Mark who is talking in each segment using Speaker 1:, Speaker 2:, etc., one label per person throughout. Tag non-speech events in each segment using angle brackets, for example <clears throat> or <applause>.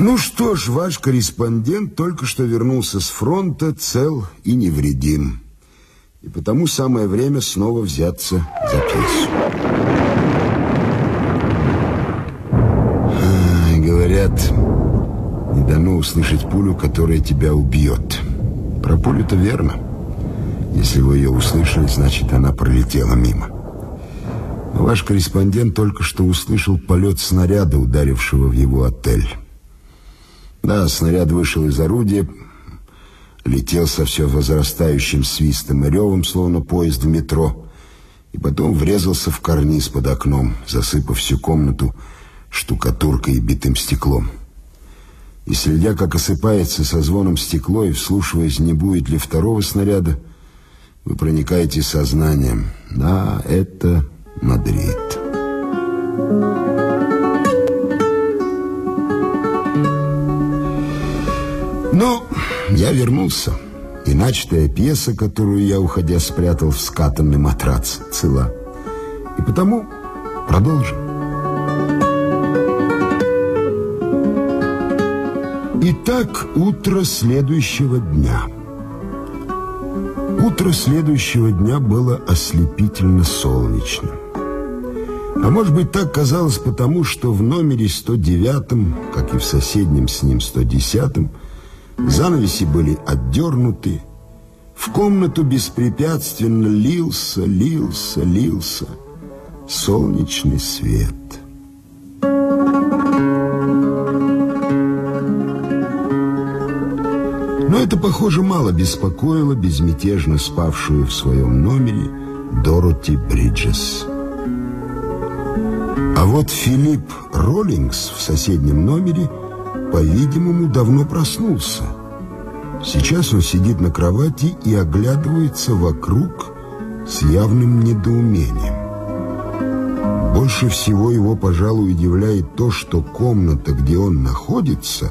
Speaker 1: Ну что ж, ваш корреспондент только что вернулся с фронта цел и невредим. И потому самое время снова взяться за пьесу. А, говорят, не дано услышать пулю, которая тебя убьет. Про пулю-то верно. Если вы ее услышали, значит, она пролетела мимо. Но ваш корреспондент только что услышал полет снаряда, ударившего в его отель. Да, снаряд вышел из орудия, летел со все возрастающим свистом и ревом, словно поезд в метро, и потом врезался в карниз под окном, засыпав всю комнату штукатуркой и битым стеклом. И следя, как осыпается со звоном стекло, и вслушиваясь, не будет ли второго снаряда, вы проникаете сознанием. Да, это Мадрид. Ну, я вернулся. И начатая пьеса, которую я, уходя, спрятал в скатанный матрац, цела. И потому продолжим. Итак, утро следующего дня. Утро следующего дня было ослепительно солнечным. А может быть, так казалось потому, что в номере 109, как и в соседнем с ним 110, Занавеси были отдернуты. В комнату беспрепятственно лился, лился, лился солнечный свет. Но это, похоже, мало беспокоило безмятежно спавшую в своем номере Дороти Бриджес. А вот Филипп Роллингс в соседнем номере – по-видимому, давно проснулся. Сейчас он сидит на кровати и оглядывается вокруг с явным недоумением. Больше всего его, пожалуй, удивляет то, что комната, где он находится,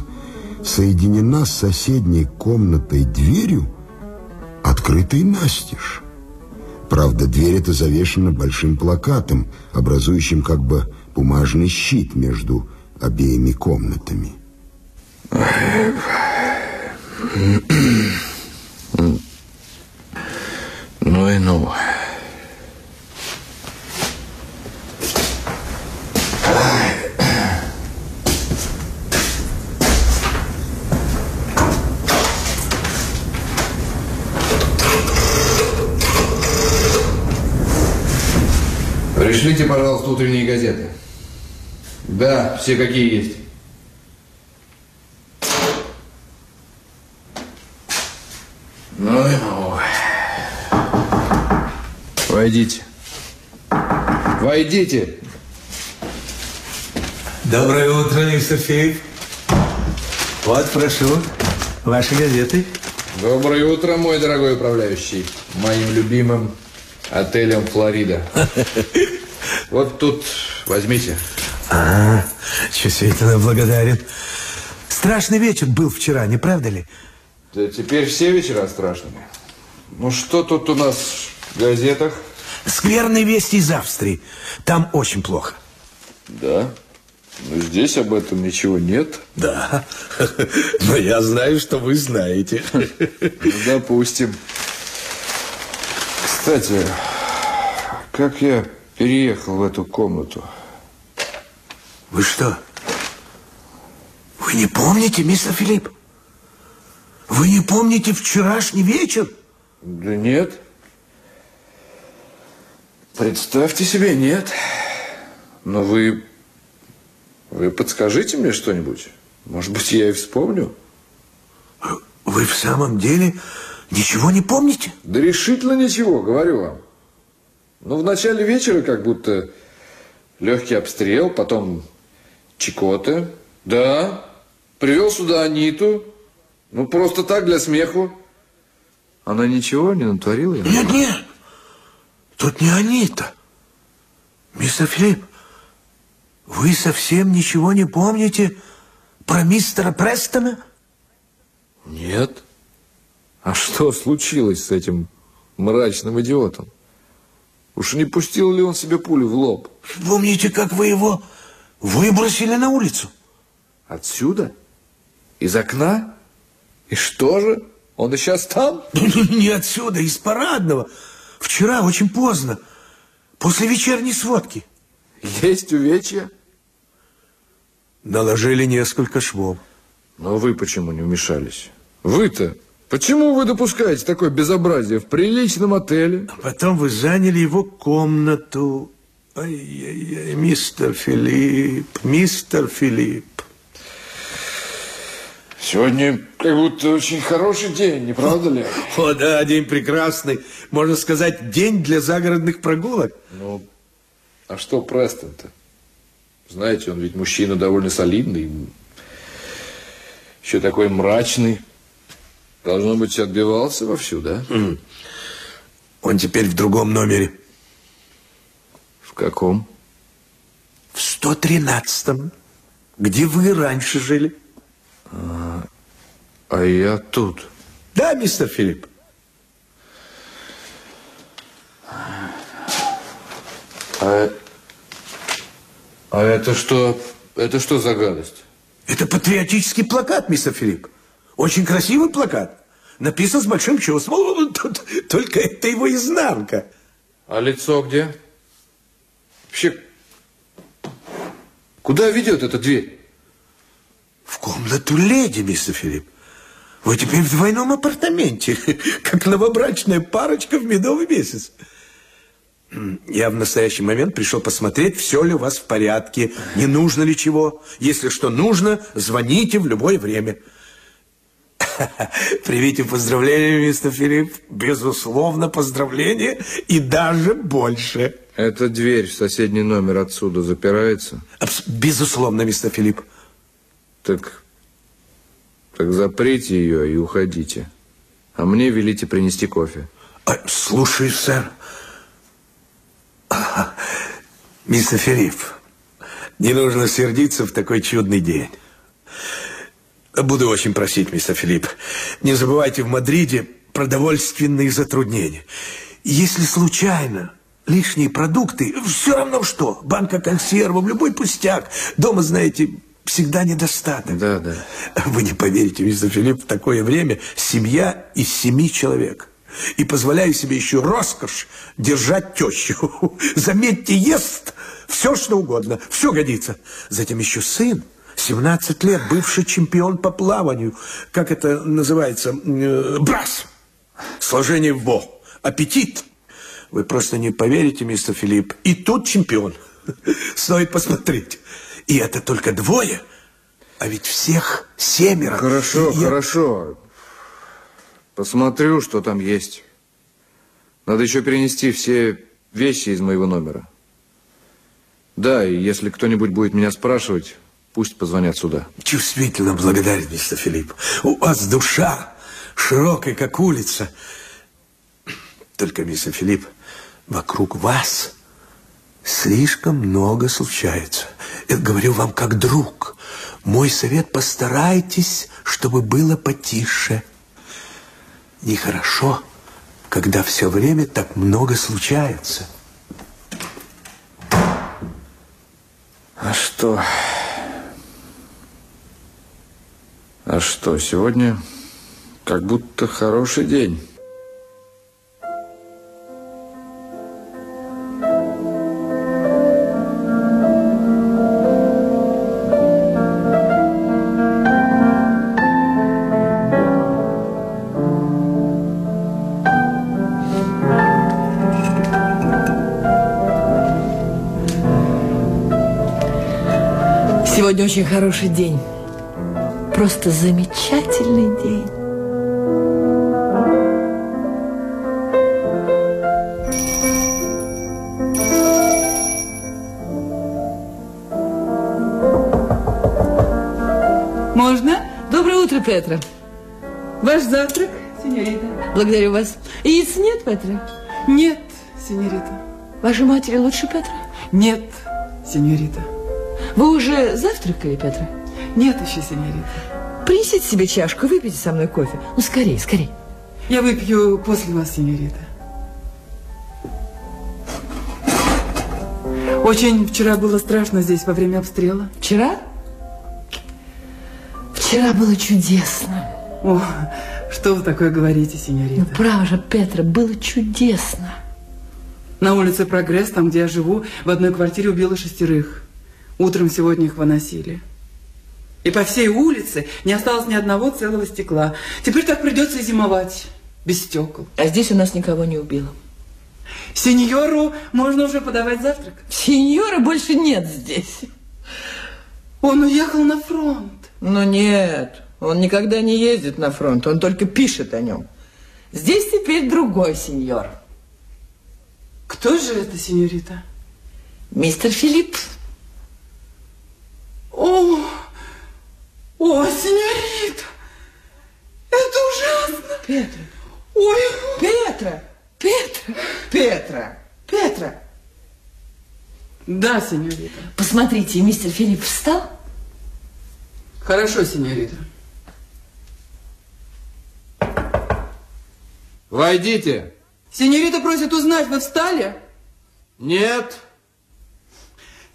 Speaker 1: соединена с соседней комнатой дверью, открытой настежь. Правда, дверь эта завешена большим плакатом, образующим как бы бумажный щит между обеими комнатами.
Speaker 2: Ну и ну. Пришлите, пожалуйста, утренние газеты. Да, все какие есть. Войдите. Войдите.
Speaker 3: Доброе утро, мистер Филипп. Вот, прошу, ваши газеты.
Speaker 2: Доброе утро, мой дорогой управляющий. Моим любимым отелем Флорида. <laughs> Вот тут возьмите.
Speaker 3: А, чувствительно благодарен. Страшный вечер был вчера, не правда ли?
Speaker 2: Да теперь все вечера страшными. Ну что тут у нас в газетах?
Speaker 3: Скверные вести из Австрии. Там очень плохо.
Speaker 2: Да? Но здесь об этом ничего нет.
Speaker 3: Да. Но я знаю, что вы знаете.
Speaker 2: Ну, допустим. Кстати, как я переехал в эту комнату?
Speaker 3: Вы что? Вы не помните, мистер Филипп? Вы не помните вчерашний вечер?
Speaker 2: Да нет. Представьте себе, нет. Но вы... Вы подскажите мне что-нибудь. Может быть, я и вспомню.
Speaker 3: Вы в самом деле ничего не помните?
Speaker 2: Да решительно ничего, говорю вам. Ну, в начале вечера как будто легкий обстрел, потом чекоты. Да, привел сюда Аниту. Ну, просто так, для смеху. Она ничего не натворила?
Speaker 3: Нет, нет. Тут не они-то. Мистер Филипп, вы совсем ничего не помните про мистера Престона?
Speaker 2: Нет. А что случилось с этим мрачным идиотом? Уж не пустил ли он себе пулю в лоб?
Speaker 3: Помните, как вы его выбросили на улицу?
Speaker 2: Отсюда? Из окна? И что же? Он и сейчас там?
Speaker 3: Не отсюда, из парадного. Вчера очень поздно, после вечерней сводки.
Speaker 2: Есть увечья?
Speaker 3: Наложили несколько швов.
Speaker 2: Но вы почему не вмешались? Вы-то Почему вы допускаете такое безобразие в приличном отеле?
Speaker 3: А потом вы заняли его комнату. Ай-яй-яй, мистер Филипп, мистер Филипп.
Speaker 2: Сегодня как будто очень хороший день, не правда ли?
Speaker 3: О, да, день прекрасный. Можно сказать, день для загородных прогулок.
Speaker 2: Ну, а что Престон-то? Знаете, он ведь мужчина довольно солидный. Еще такой мрачный. Должно быть, отбивался вовсю, да?
Speaker 3: Он теперь в другом номере.
Speaker 2: В каком?
Speaker 3: В 113-м, где вы раньше жили.
Speaker 2: А, а я тут.
Speaker 3: Да, мистер Филипп.
Speaker 2: А, а это что? Это что за гадость?
Speaker 3: Это патриотический плакат, мистер Филипп. Очень красивый плакат. Написан с большим чувством. Только это его изнанка.
Speaker 2: А лицо где? Вообще, куда ведет эта дверь?
Speaker 3: В комнату леди, мистер Филипп. Вы теперь в двойном апартаменте, <laughs> как новобрачная парочка в медовый месяц. Я в настоящий момент пришел посмотреть, все ли у вас в порядке, не нужно ли чего. Если что нужно, звоните в любое время. <laughs> Примите поздравления, мистер Филипп. Безусловно, поздравления и даже больше.
Speaker 2: Эта дверь в соседний номер отсюда запирается?
Speaker 3: Безусловно, мистер Филипп.
Speaker 2: Так, так заприте ее и уходите. А мне велите принести кофе.
Speaker 3: А, слушай, сэр. Мистер Филипп, не нужно сердиться в такой чудный день. Буду очень просить, мистер Филипп, не забывайте в Мадриде продовольственные затруднения. Если случайно лишние продукты, все равно что, банка консервов, любой пустяк, дома, знаете, всегда недостаток.
Speaker 2: Да, да.
Speaker 3: Вы не поверите, мистер Филипп, в такое время семья из семи человек. И позволяю себе еще роскошь держать тещу. <laughs> Заметьте, ест все, что угодно, все годится. Затем еще сын 17 лет, бывший чемпион по плаванию. Как это называется? Э, брас. Сложение в бо. Аппетит. Вы просто не поверите, мистер Филипп. И тут чемпион. <laughs> Стоит посмотреть. И это только двое. А ведь всех семеро.
Speaker 2: Хорошо,
Speaker 3: Я...
Speaker 2: хорошо. Посмотрю, что там есть. Надо еще перенести все вещи из моего номера. Да, и если кто-нибудь будет меня спрашивать, Пусть позвонят сюда.
Speaker 3: Чувствительно благодарен, мистер Филипп. У вас душа широкая, как улица. Только, мистер Филипп, вокруг вас слишком много случается. Я говорю вам как друг. Мой совет, постарайтесь, чтобы было потише. Нехорошо, когда все время так много случается.
Speaker 2: А что... А что, сегодня как будто хороший день.
Speaker 4: Сегодня очень хороший день. Просто замечательный день. Можно? Доброе утро, Петра. Ваш завтрак, сеньорита. Благодарю вас. Яиц нет, Петра?
Speaker 5: Нет, сеньорита.
Speaker 4: Вашей матери лучше, Петра?
Speaker 5: Нет, сеньорита.
Speaker 4: Вы уже завтракали, Петра?
Speaker 5: Нет еще, сеньорита.
Speaker 4: Принесите себе чашку, выпейте со мной кофе. Ну, скорее, скорее.
Speaker 5: Я выпью после вас, сеньорита. Очень вчера было страшно здесь во время обстрела.
Speaker 4: Вчера? Вчера было чудесно.
Speaker 5: О, что вы такое говорите,
Speaker 4: Ну,
Speaker 5: сеньорита?
Speaker 4: право же, Петра, было чудесно.
Speaker 5: На улице Прогресс, там, где я живу, в одной квартире убило шестерых. Утром сегодня их выносили. И по всей улице не осталось ни одного целого стекла. Теперь так придется и зимовать, без стекол.
Speaker 4: А здесь у нас никого не убило.
Speaker 5: Сеньору можно уже подавать завтрак.
Speaker 4: Сеньора больше нет здесь.
Speaker 5: Он уехал на фронт.
Speaker 4: Но нет, он никогда не ездит на фронт, он только пишет о нем. Здесь теперь другой сеньор.
Speaker 5: Кто же это, сеньорита?
Speaker 4: Мистер Филипп.
Speaker 5: О, о, сеньорита, это ужасно.
Speaker 4: Петра,
Speaker 5: Ой,
Speaker 4: Петра, Петра, Петра, Петра.
Speaker 5: да, сеньорита.
Speaker 4: Посмотрите, мистер Филипп встал?
Speaker 5: Хорошо, сеньорита.
Speaker 2: Войдите.
Speaker 5: Сеньорита просит узнать, вы встали?
Speaker 2: Нет.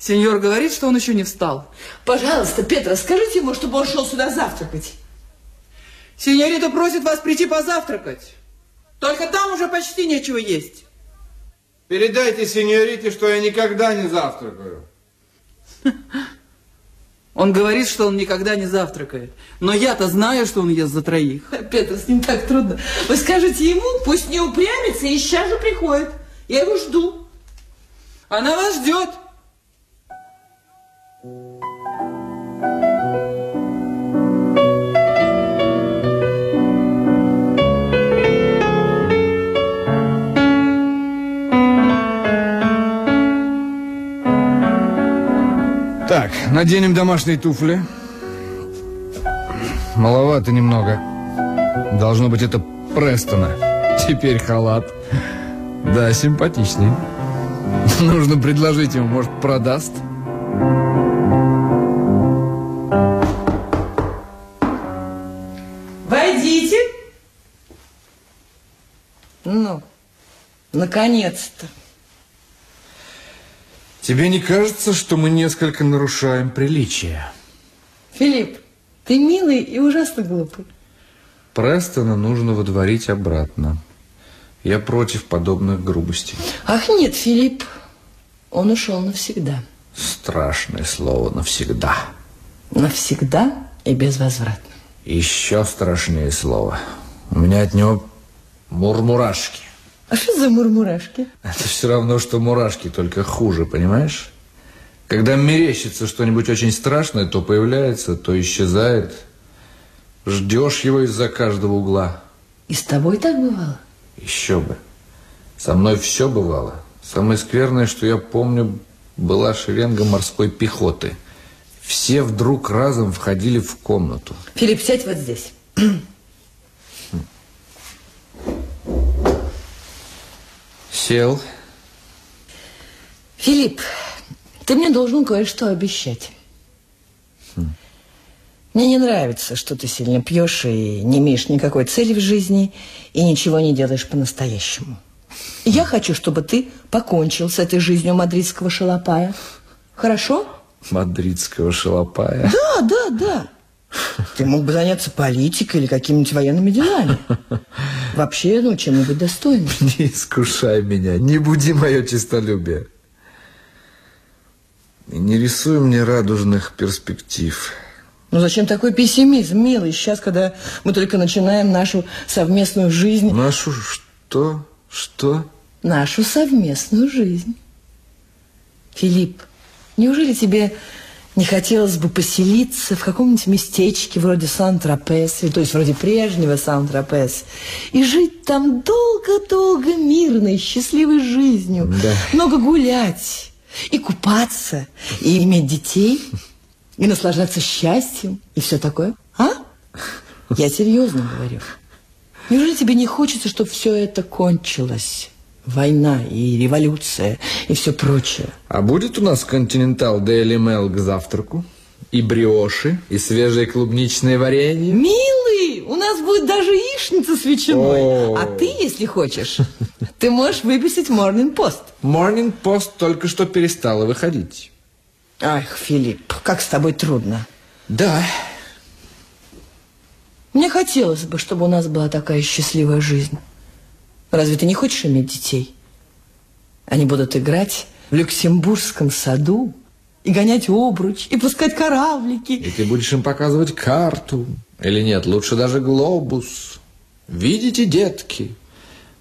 Speaker 5: Сеньор говорит, что он еще не встал.
Speaker 4: Пожалуйста, Петра, скажите ему, чтобы он шел сюда завтракать.
Speaker 5: Сеньорита просит вас прийти позавтракать. Только там уже почти нечего есть.
Speaker 2: Передайте сеньорите, что я никогда не завтракаю. <laughs>
Speaker 5: Он говорит, что он никогда не завтракает. Но я-то знаю, что он ест за троих.
Speaker 4: Петр, с ним так трудно. Вы скажете ему, пусть не упрямится и сейчас же приходит. Я его жду.
Speaker 5: Она вас ждет.
Speaker 2: Так, наденем домашние туфли. Маловато немного. Должно быть, это Престона. Теперь халат. Да, симпатичный. Нужно предложить ему, может, продаст.
Speaker 4: Наконец-то.
Speaker 2: Тебе не кажется, что мы несколько нарушаем приличия?
Speaker 4: Филипп, ты милый и ужасно глупый.
Speaker 2: Престона нужно водворить обратно. Я против подобных грубостей.
Speaker 4: Ах нет, Филипп, он ушел навсегда.
Speaker 2: Страшное слово навсегда.
Speaker 4: Навсегда и безвозвратно.
Speaker 2: Еще страшнее слово. У меня от него мурмурашки.
Speaker 4: А что за мурмурашки?
Speaker 2: Это все равно, что мурашки, только хуже, понимаешь? Когда мерещится что-нибудь очень страшное, то появляется, то исчезает. Ждешь его из-за каждого угла.
Speaker 4: И с тобой так бывало?
Speaker 2: Еще бы. Со мной все бывало. Самое скверное, что я помню, была шеренга морской пехоты. Все вдруг разом входили в комнату.
Speaker 4: Филипп, сядь вот здесь. <clears throat>
Speaker 2: Сел.
Speaker 4: Филипп, ты мне должен кое-что обещать. Мне не нравится, что ты сильно пьешь и не имеешь никакой цели в жизни и ничего не делаешь по-настоящему. Я хочу, чтобы ты покончил с этой жизнью мадридского шалопая. Хорошо?
Speaker 2: Мадридского шалопая.
Speaker 4: Да, да, да. Ты мог бы заняться политикой или какими-нибудь военными делами. <laughs> Вообще, ну, чем-нибудь достойным. <laughs>
Speaker 2: Не искушай меня, не буди мое честолюбие. И не рисуй мне радужных перспектив.
Speaker 4: Ну зачем такой пессимизм, милый, сейчас, когда мы только начинаем нашу совместную жизнь,
Speaker 2: Нашу что? Что?
Speaker 4: нашу совместную жизнь. Филипп, неужели тебе не хотелось бы поселиться в каком-нибудь местечке вроде Сан-Тропес, то есть вроде прежнего Сан-Тропес, и жить там долго-долго мирной, счастливой жизнью,
Speaker 2: Да.
Speaker 4: много гулять, и купаться, и иметь детей, и наслаждаться счастьем, и все такое? А? Я серьезно говорю. Неужели тебе не хочется, чтобы все это кончилось? Война и революция и все прочее.
Speaker 2: А будет у нас континентал Daily Mail к завтраку? И бриоши, и свежее клубничное варенье?
Speaker 4: Милый, у нас будет даже яичница с ветчиной.
Speaker 2: О.
Speaker 4: А ты, если хочешь, ты можешь выписать Morning Post.
Speaker 2: Morning Post только что перестала выходить.
Speaker 4: Ах, Филипп, как с тобой трудно.
Speaker 2: Да.
Speaker 4: Мне хотелось бы, чтобы у нас была такая счастливая жизнь. Разве ты не хочешь иметь детей? Они будут играть в Люксембургском саду и гонять обруч, и пускать кораблики.
Speaker 2: И ты будешь им показывать карту. Или нет, лучше даже глобус. Видите, детки?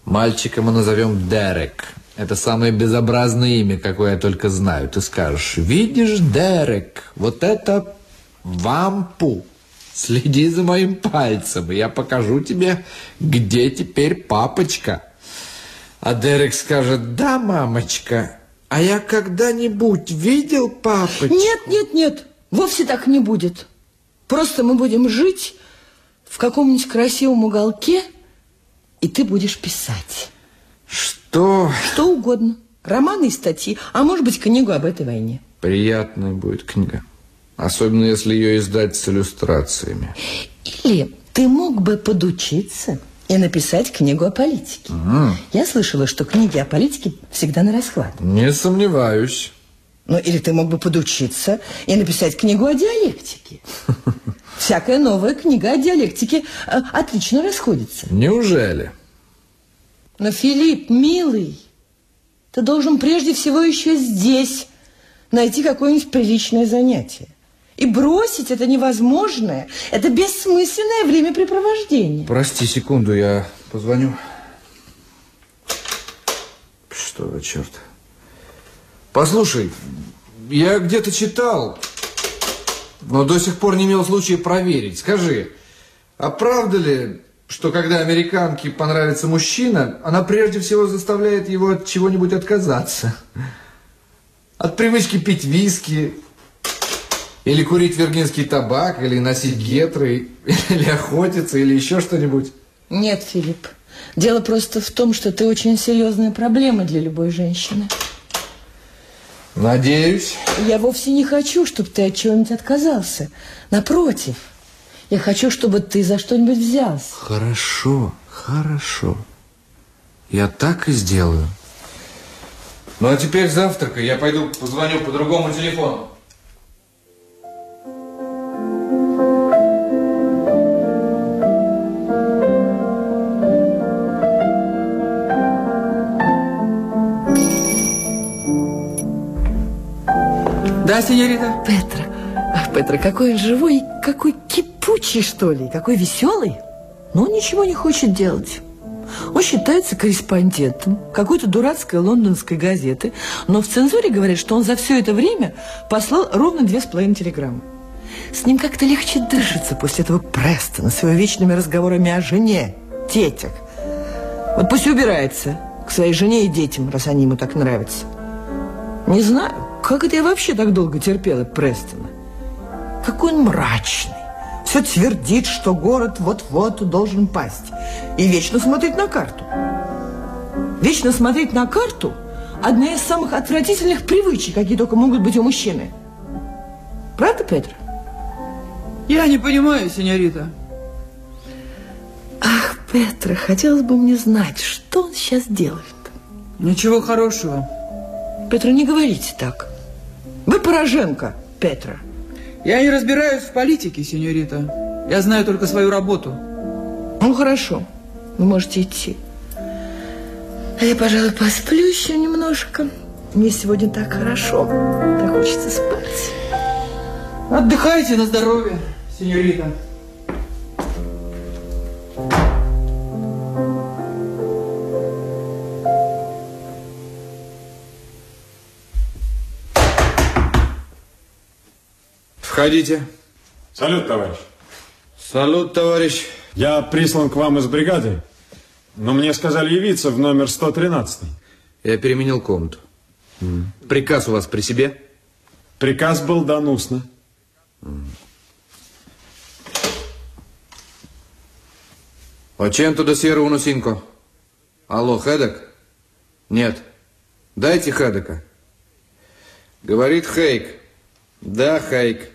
Speaker 2: Мальчика мы назовем Дерек. Это самое безобразное имя, какое я только знаю. Ты скажешь, видишь, Дерек, вот это вампу. Следи за моим пальцем, и я покажу тебе, где теперь папочка. А Дерек скажет, да, мамочка, а я когда-нибудь видел папочку?
Speaker 4: Нет, нет, нет, вовсе так не будет. Просто мы будем жить в каком-нибудь красивом уголке, и ты будешь писать.
Speaker 2: Что?
Speaker 4: Что угодно. Романы и статьи, а может быть, книгу об этой войне.
Speaker 2: Приятная будет книга. Особенно, если ее издать с иллюстрациями.
Speaker 4: Или ты мог бы подучиться и написать книгу о политике.
Speaker 2: Ага.
Speaker 4: Я слышала, что книги о политике всегда на расхват.
Speaker 2: Не сомневаюсь.
Speaker 4: Ну, или ты мог бы подучиться и написать книгу о диалектике. <laughs> Всякая новая книга о диалектике э, отлично расходится.
Speaker 2: Неужели?
Speaker 4: Но, Филипп, милый, ты должен прежде всего еще здесь найти какое-нибудь приличное занятие. И бросить это невозможное, это бессмысленное времяпрепровождение.
Speaker 2: Прости секунду, я позвоню. Что за черт? Послушай, я где-то читал, но до сих пор не имел случая проверить. Скажи, а правда ли, что когда американке понравится мужчина, она прежде всего заставляет его от чего-нибудь отказаться? От привычки пить виски, или курить виргинский табак, или носить гетры, <laughs> или охотиться, или еще что-нибудь?
Speaker 4: Нет, Филипп. Дело просто в том, что ты очень серьезная проблема для любой женщины.
Speaker 2: Надеюсь.
Speaker 4: Я вовсе не хочу, чтобы ты от чего-нибудь отказался. Напротив, я хочу, чтобы ты за что-нибудь взялся.
Speaker 2: Хорошо, хорошо. Я так и сделаю. Ну, а теперь завтракай. Я пойду позвоню по другому телефону.
Speaker 5: Да, сеньорита?
Speaker 4: Петра, ах, Петра, какой он живой, какой кипучий, что ли, какой веселый. Но он ничего не хочет делать. Он считается корреспондентом какой-то дурацкой лондонской газеты, но в цензуре говорят, что он за все это время послал ровно две с половиной телеграммы. С ним как-то легче дышится после этого Престона с его вечными разговорами о жене, детях. Вот пусть убирается к своей жене и детям, раз они ему так нравятся. Не знаю, как это я вообще так долго терпела Престона. Какой он мрачный. Все твердит, что город вот-вот должен пасть. И вечно смотрит на карту. Вечно смотреть на карту – одна из самых отвратительных привычек, какие только могут быть у мужчины. Правда, Петр?
Speaker 5: Я не понимаю, сеньорита.
Speaker 4: Ах, Петра, хотелось бы мне знать, что он сейчас делает.
Speaker 5: Ничего хорошего.
Speaker 4: Петра, не говорите так. Вы пораженка, Петра.
Speaker 5: Я не разбираюсь в политике, сеньорита. Я знаю только свою работу.
Speaker 4: Ну, хорошо. Вы можете идти. А я, пожалуй, посплю еще немножко. Мне сегодня так хорошо. Так хочется спать.
Speaker 5: Отдыхайте на здоровье, сеньорита.
Speaker 2: Входите.
Speaker 6: Салют, товарищ.
Speaker 2: Салют, товарищ.
Speaker 6: Я прислан к вам из бригады, но мне сказали явиться в номер 113.
Speaker 2: Я переменил комнату. Приказ у вас при себе?
Speaker 6: Приказ был дан устно.
Speaker 2: Оченто до серого носинко. Алло, Хедек? Нет. Дайте Хедека. Говорит Хейк. Да, Хейк.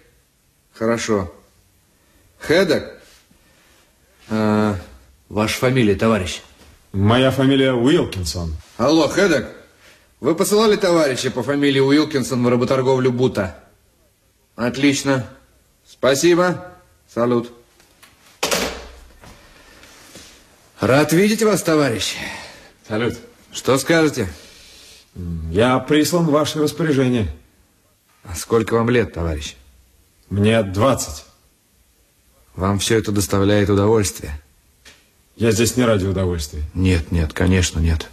Speaker 2: Хорошо. Хедек? А, ваша фамилия, товарищ?
Speaker 6: Моя фамилия Уилкинсон.
Speaker 2: Алло, Хедек? Вы посылали товарища по фамилии Уилкинсон в работорговлю Бута? Отлично. Спасибо. Салют. Рад видеть вас, товарищ.
Speaker 6: Салют.
Speaker 2: Что скажете?
Speaker 6: Я прислан в ваше распоряжение.
Speaker 2: А сколько вам лет, товарищ?
Speaker 6: Мне 20.
Speaker 2: Вам все это доставляет удовольствие?
Speaker 6: Я здесь не ради удовольствия.
Speaker 2: Нет, нет, конечно, нет.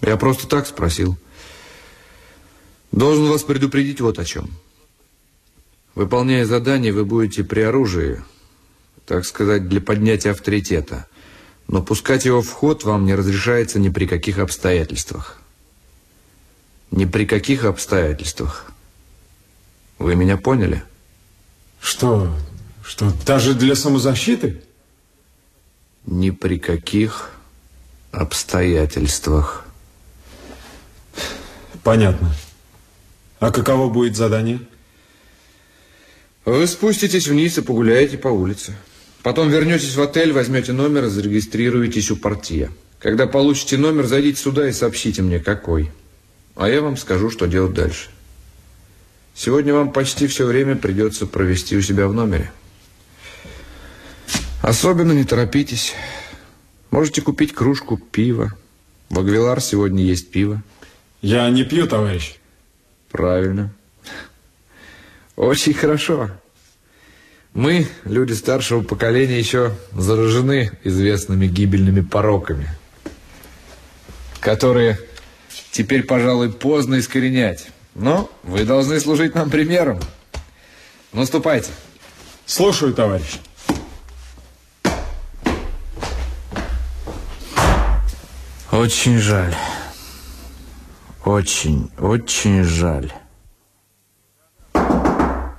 Speaker 2: Я просто так спросил. Должен вас предупредить вот о чем. Выполняя задание, вы будете при оружии, так сказать, для поднятия авторитета. Но пускать его в ход вам не разрешается ни при каких обстоятельствах. Ни при каких обстоятельствах. Вы меня поняли?
Speaker 6: Что? Что, даже для самозащиты?
Speaker 2: Ни при каких обстоятельствах.
Speaker 6: Понятно. А каково будет задание?
Speaker 2: Вы спуститесь вниз и погуляете по улице. Потом вернетесь в отель, возьмете номер и зарегистрируетесь у портье. Когда получите номер, зайдите сюда и сообщите мне, какой. А я вам скажу, что делать дальше. Сегодня вам почти все время придется провести у себя в номере. Особенно не торопитесь. Можете купить кружку пива. В Агвилар сегодня есть пиво.
Speaker 6: Я не пью, товарищ.
Speaker 2: Правильно. Очень хорошо. Мы, люди старшего поколения, еще заражены известными гибельными пороками, которые теперь, пожалуй, поздно искоренять. Но вы должны служить нам примером. Наступайте.
Speaker 6: Слушаю, товарищ.
Speaker 2: Очень жаль. Очень, очень жаль.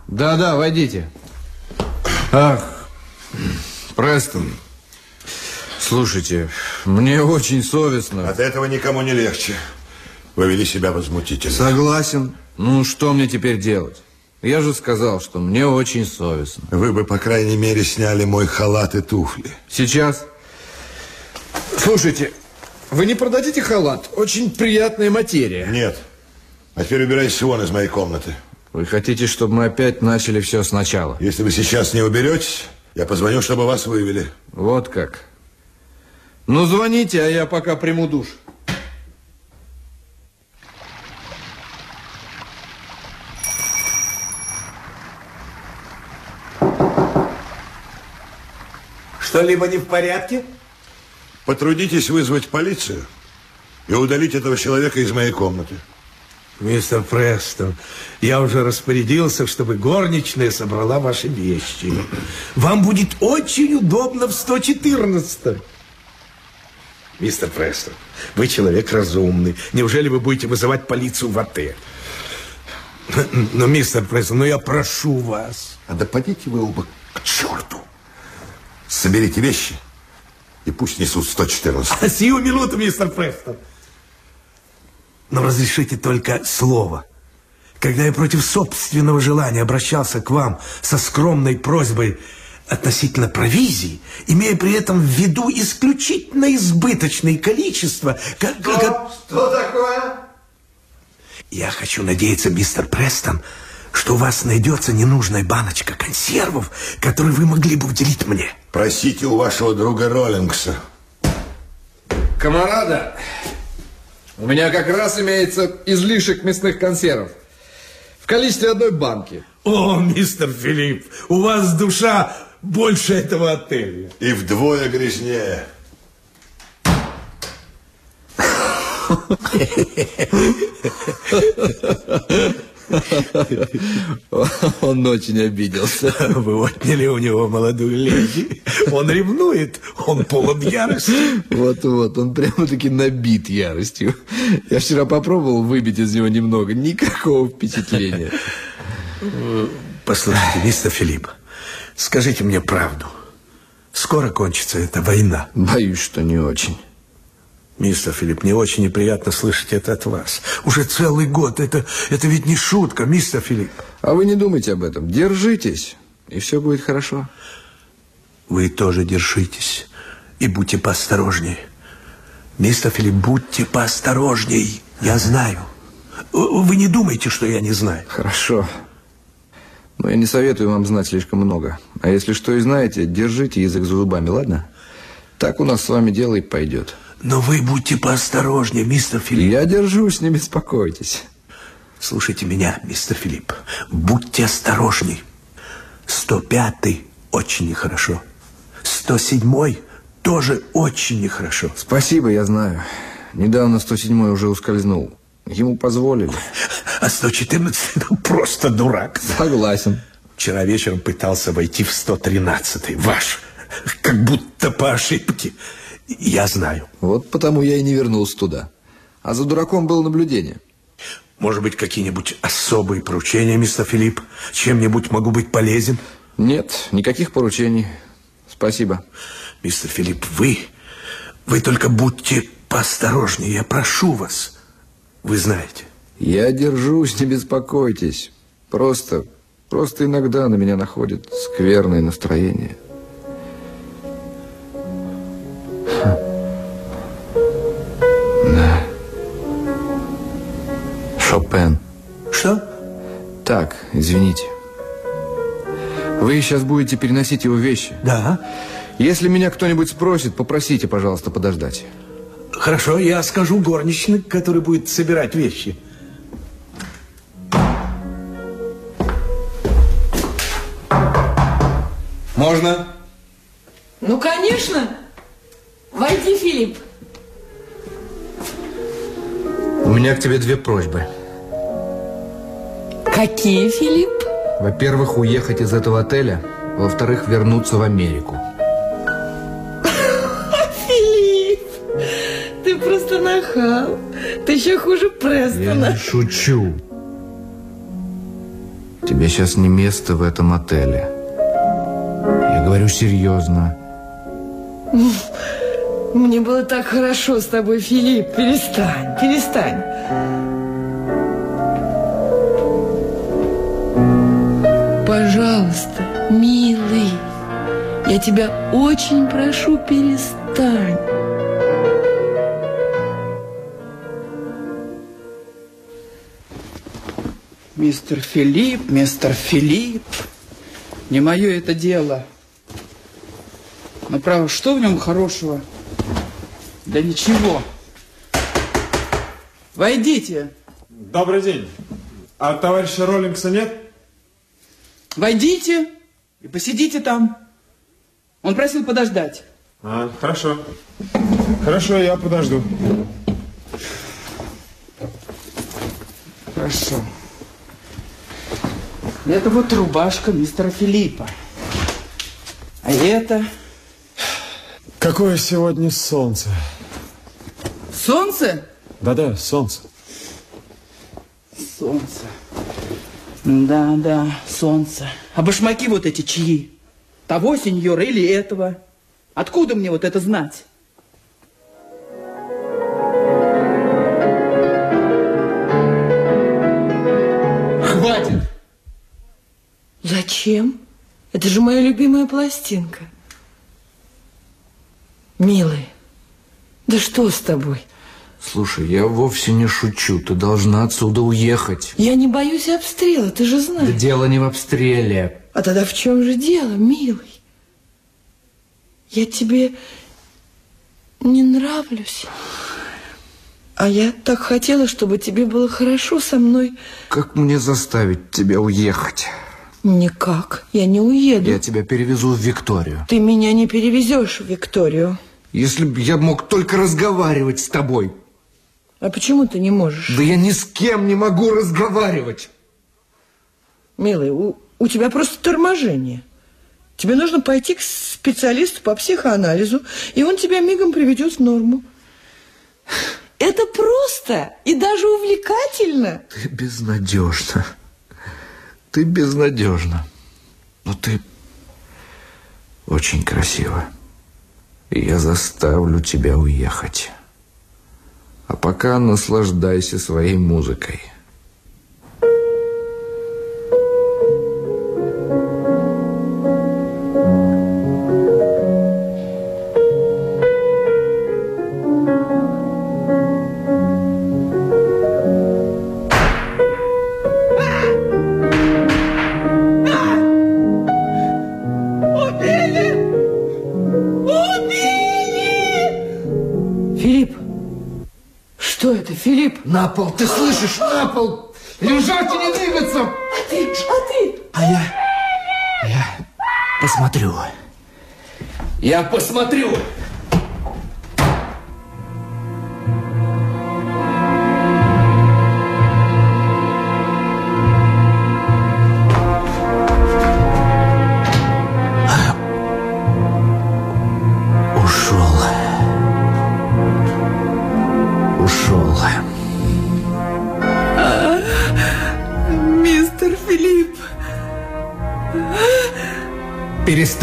Speaker 2: Да-да, войдите. Ах, Престон. Слушайте, мне очень совестно.
Speaker 1: От этого никому не легче. Вы вели себя возмутительно.
Speaker 2: Согласен. Ну, что мне теперь делать? Я же сказал, что мне очень совестно.
Speaker 1: Вы бы, по крайней мере, сняли мой халат и туфли.
Speaker 2: Сейчас? Слушайте, вы не продадите халат? Очень приятная материя.
Speaker 1: Нет. А теперь убирайся вон из моей комнаты.
Speaker 2: Вы хотите, чтобы мы опять начали все сначала?
Speaker 1: Если вы сейчас не уберетесь, я позвоню, чтобы вас вывели.
Speaker 2: Вот как. Ну, звоните, а я пока приму душ.
Speaker 3: Что-либо не в порядке?
Speaker 1: Потрудитесь вызвать полицию и удалить этого человека из моей комнаты.
Speaker 3: Мистер Престон, я уже распорядился, чтобы горничная собрала ваши вещи. Вам будет очень удобно в 114 Мистер Престон, вы человек разумный. Неужели вы будете вызывать полицию в отель? Но, мистер Престон, ну я прошу вас.
Speaker 1: А да подите вы оба к черту. Соберите вещи и пусть несут 114.
Speaker 3: А сию минуту, мистер Престон. Но разрешите только слово. Когда я против собственного желания обращался к вам со скромной просьбой относительно провизии, имея при этом в виду исключительно избыточное количество... Как,
Speaker 1: Что? Как... Что такое?
Speaker 3: Я хочу надеяться, мистер Престон, что у вас найдется ненужная баночка консервов, которую вы могли бы уделить мне.
Speaker 1: Просите у вашего друга Роллингса.
Speaker 2: Камарада, у меня как раз имеется излишек мясных консервов. В количестве одной банки.
Speaker 3: О, мистер Филипп, у вас душа больше этого отеля.
Speaker 1: И вдвое грязнее. <laughs> <laughs>
Speaker 2: Он очень обиделся.
Speaker 3: Вы отняли у него молодую леди. Он ревнует, он полон ярости.
Speaker 2: Вот-вот, он прямо-таки набит яростью. Я вчера попробовал выбить из него немного. Никакого впечатления.
Speaker 3: Послушайте, мистер Филипп, скажите мне правду. Скоро кончится эта война?
Speaker 2: Боюсь, что не очень.
Speaker 3: Мистер Филипп, мне очень неприятно слышать это от вас. Уже целый год. Это, это ведь не шутка, мистер Филипп.
Speaker 2: А вы не думайте об этом. Держитесь, и все будет хорошо.
Speaker 3: Вы тоже держитесь. И будьте поосторожнее. Мистер Филипп, будьте поосторожней. Я знаю. Вы не думайте, что я не знаю.
Speaker 2: Хорошо. Но я не советую вам знать слишком много. А если что и знаете, держите язык за зубами, ладно? Так у нас с вами дело и пойдет.
Speaker 3: Но вы будьте поосторожнее, мистер Филипп.
Speaker 2: Я держусь, не беспокойтесь.
Speaker 3: Слушайте меня, мистер Филипп. Будьте осторожней. 105-й очень нехорошо. 107-й тоже очень нехорошо.
Speaker 2: Спасибо, я знаю. Недавно 107-й уже ускользнул. Ему позволили.
Speaker 3: А 114-й ну, просто дурак.
Speaker 2: Согласен.
Speaker 3: Вчера вечером пытался войти в 113-й. Ваш. Как будто по ошибке. Я знаю.
Speaker 2: Вот потому я и не вернулся туда. А за дураком было наблюдение.
Speaker 3: Может быть, какие-нибудь особые поручения, мистер Филипп? Чем-нибудь могу быть полезен?
Speaker 2: Нет, никаких поручений. Спасибо.
Speaker 3: Мистер Филипп, вы... Вы только будьте поосторожнее, я прошу вас. Вы знаете.
Speaker 2: Я держусь, не беспокойтесь. Просто, просто иногда на меня находит скверное настроение. Да. Шопен.
Speaker 3: Что?
Speaker 2: Так, извините. Вы сейчас будете переносить его вещи?
Speaker 3: Да.
Speaker 2: Если меня кто-нибудь спросит, попросите, пожалуйста, подождать.
Speaker 3: Хорошо, я скажу горничной, который будет собирать вещи.
Speaker 2: Можно? Тебе две просьбы.
Speaker 4: Какие, Филипп?
Speaker 2: Во-первых, уехать из этого отеля. Во-вторых, вернуться в Америку. <laughs>
Speaker 4: Филипп, ты просто нахал. Ты еще хуже
Speaker 2: Я
Speaker 4: Престона.
Speaker 2: не шучу. Тебе сейчас не место в этом отеле. Я говорю серьезно.
Speaker 4: Мне было так хорошо с тобой, Филипп. Перестань, перестань. Пожалуйста, милый, я тебя очень прошу, перестань.
Speaker 5: Мистер Филипп, мистер Филипп. Не мое это дело. Но право, что в нем хорошего? Да ничего. Войдите.
Speaker 6: Добрый день. А товарища Роллингса нет?
Speaker 5: Войдите и посидите там. Он просил подождать.
Speaker 6: А, хорошо. Хорошо, я подожду.
Speaker 5: Хорошо. Это вот рубашка мистера Филиппа. А это
Speaker 6: Какое сегодня солнце?
Speaker 5: солнце?
Speaker 6: Да-да, солнце.
Speaker 5: Солнце. Да, да, солнце. А башмаки вот эти чьи? Того сеньора или этого? Откуда мне вот это знать? Хватит!
Speaker 4: Зачем? Это же моя любимая пластинка. Милый, да что с тобой?
Speaker 2: Слушай, я вовсе не шучу. Ты должна отсюда уехать.
Speaker 4: Я не боюсь обстрела, ты же
Speaker 2: Да
Speaker 4: знаешь.
Speaker 2: дело не в обстреле.
Speaker 4: А тогда в чем же дело, милый? Я тебе не нравлюсь. А я так хотела, чтобы тебе было хорошо со мной.
Speaker 2: Как мне заставить тебя уехать?
Speaker 4: Никак, я не уеду.
Speaker 2: Я тебя перевезу в Викторию.
Speaker 4: Ты меня не перевезешь в Викторию.
Speaker 2: Если бы я мог только разговаривать с тобой.
Speaker 4: А почему ты не можешь?
Speaker 2: Да я ни с кем не могу разговаривать.
Speaker 4: Милый, у, у тебя просто торможение. Тебе нужно пойти к специалисту по психоанализу, и он тебя мигом приведет в норму. Это просто и даже увлекательно.
Speaker 2: Ты безнадежна. Ты безнадежна. Но ты очень красива. И я заставлю тебя уехать. А пока наслаждайся своей музыкой. На пол, ты слышишь? На пол! Лежать и не двигаться!
Speaker 4: А ты? А ты?
Speaker 2: А я... Я посмотрю. Я посмотрю!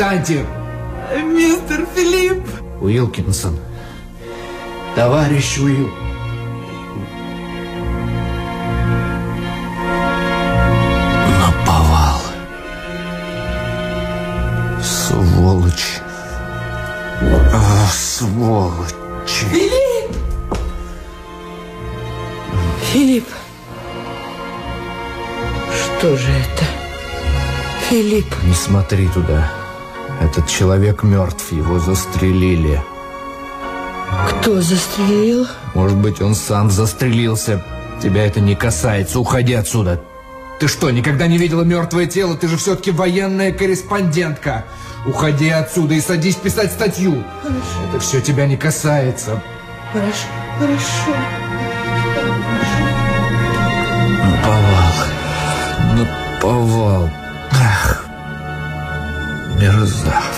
Speaker 2: Перестаньте,
Speaker 5: мистер Филипп.
Speaker 2: Уилкинсон. Товарищ Уилл.
Speaker 3: Наповал. Сволочь. А, сволочи.
Speaker 4: Филипп. Что же это? Филипп.
Speaker 2: Не смотри туда. Этот человек мертв, его застрелили.
Speaker 4: Кто застрелил?
Speaker 2: Может быть, он сам застрелился. Тебя это не касается. Уходи отсюда. Ты что, никогда не видела мертвое тело? Ты же все-таки военная корреспондентка. Уходи отсюда и садись писать статью. Это все тебя не касается.
Speaker 4: Хорошо, хорошо.
Speaker 2: Наповал. Наповал. Ах, мерзавцы.